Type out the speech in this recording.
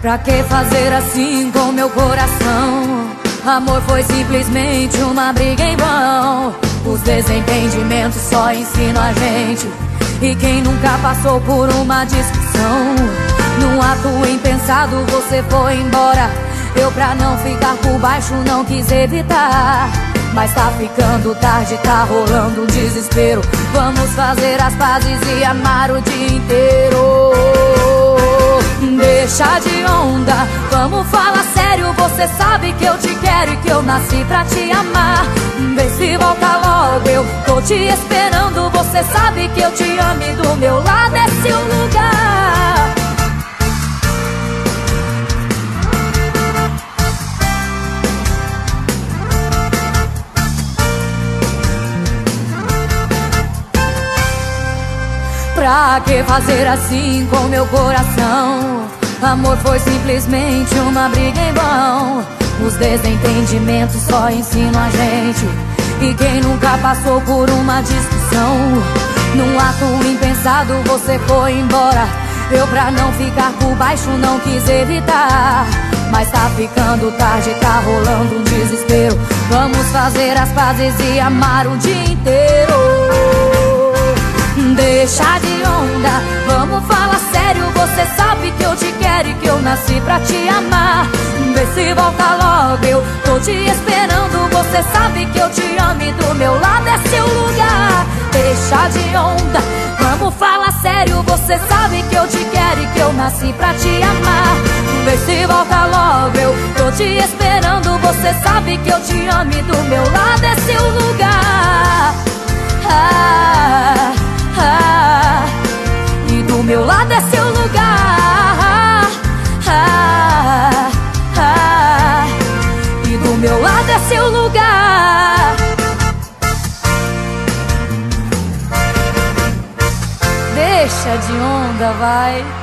Pra que fazer assim com meu coração? Amor foi simplesmente uma briga em vão. Os desentendimentos só ensinam a gente. E quem nunca passou por uma discussão? Num ato impensado você foi embora. Eu pra não ficar por baixo não quis evitar. Mas tá ficando tarde, tá rolando um desespero. Vamos fazer as pazes e amar o dia inteiro. Deixa de onda, vamos falar sério. Você sabe que eu te quero e que eu nasci pra te amar. Vê se volta logo, eu tô te esperando. Você sabe que eu te amo e do meu lado é seu lugar. Pra que fazer assim com meu coração? Amor foi simplesmente uma briga em vão. Os desentendimentos só ensinam a gente. E quem nunca passou por uma discussão? Num ato impensado você foi embora. Eu pra não ficar por baixo não quis evitar. Mas tá ficando tarde, tá rolando um desespero. Vamos fazer as pazes e amar o dia inteiro. Deixa de nasci pra te amar. Vê se volta logo, eu tô te esperando. Você sabe que eu te amo e do meu lado é seu lugar. Deixa de onda, vamos falar sério. Você sabe que eu te quero e que eu nasci pra te amar. Vê se volta logo, eu tô te esperando. Você sabe que eu te amo e do meu lado é seu Deixa de onda, vai.